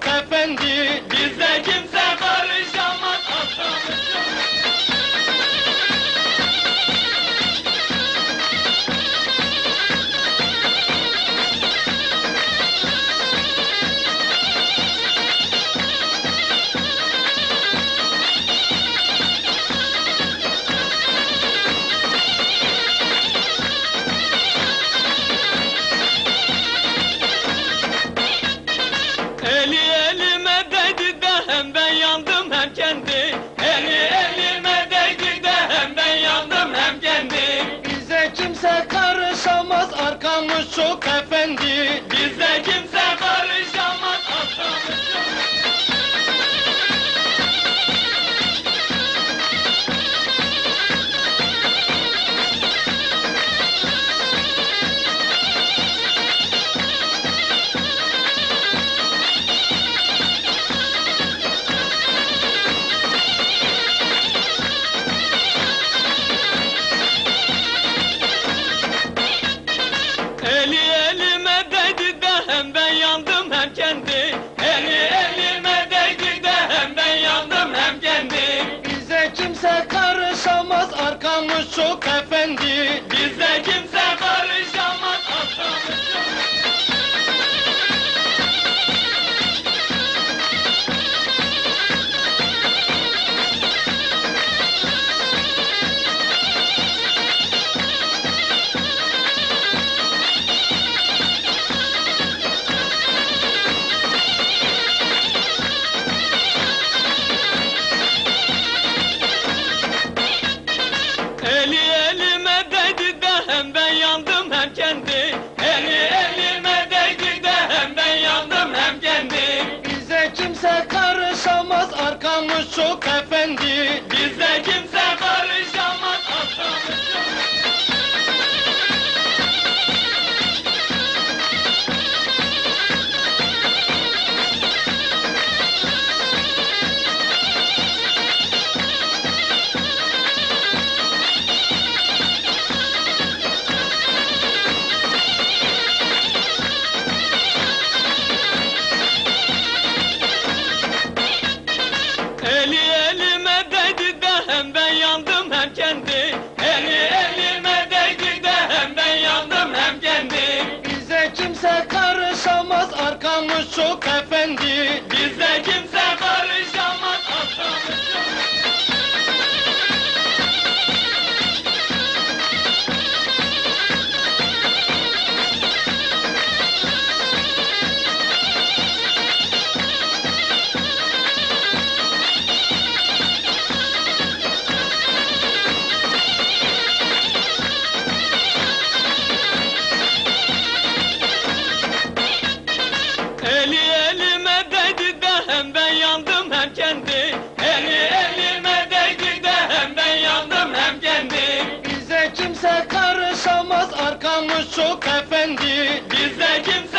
Faruk Efendi bize kimse karışamaz arkamız çok efendi. Bize kimse karışamaz arkamız çok Eli elime değdi de hem ben yandım hem kendi. Eli elime değdi de hem ben yandım hem kendi. Bize kimse karışamaz arkamız çok efendi. café. Faruk Efendi bize gel. Selamı çok efendi Bizde kimse